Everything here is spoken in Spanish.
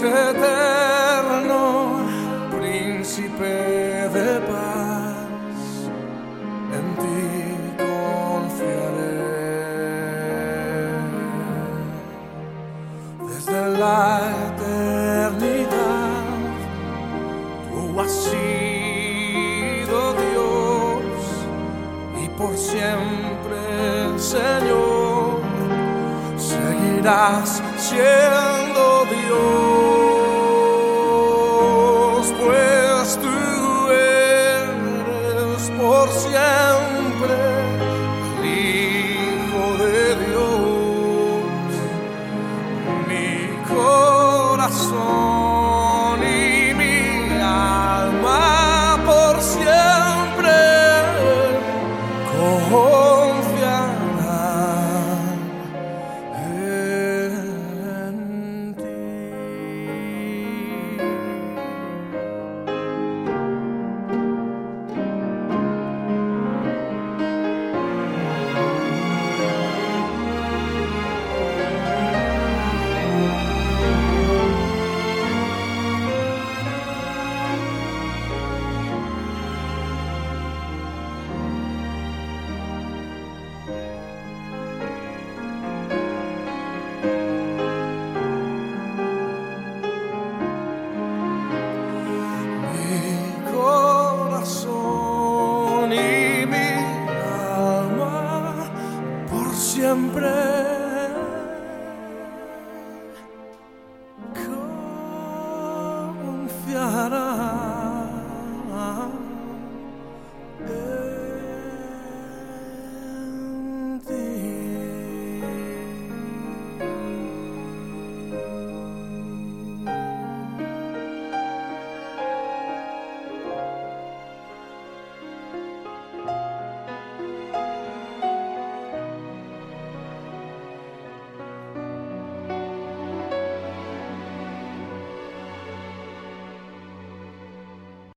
Eterno, príncipe de paz, en ti confiaré. Desde la eternidad, tú has sido Dios y por siempre, Señor, seguirás siendo. siempre.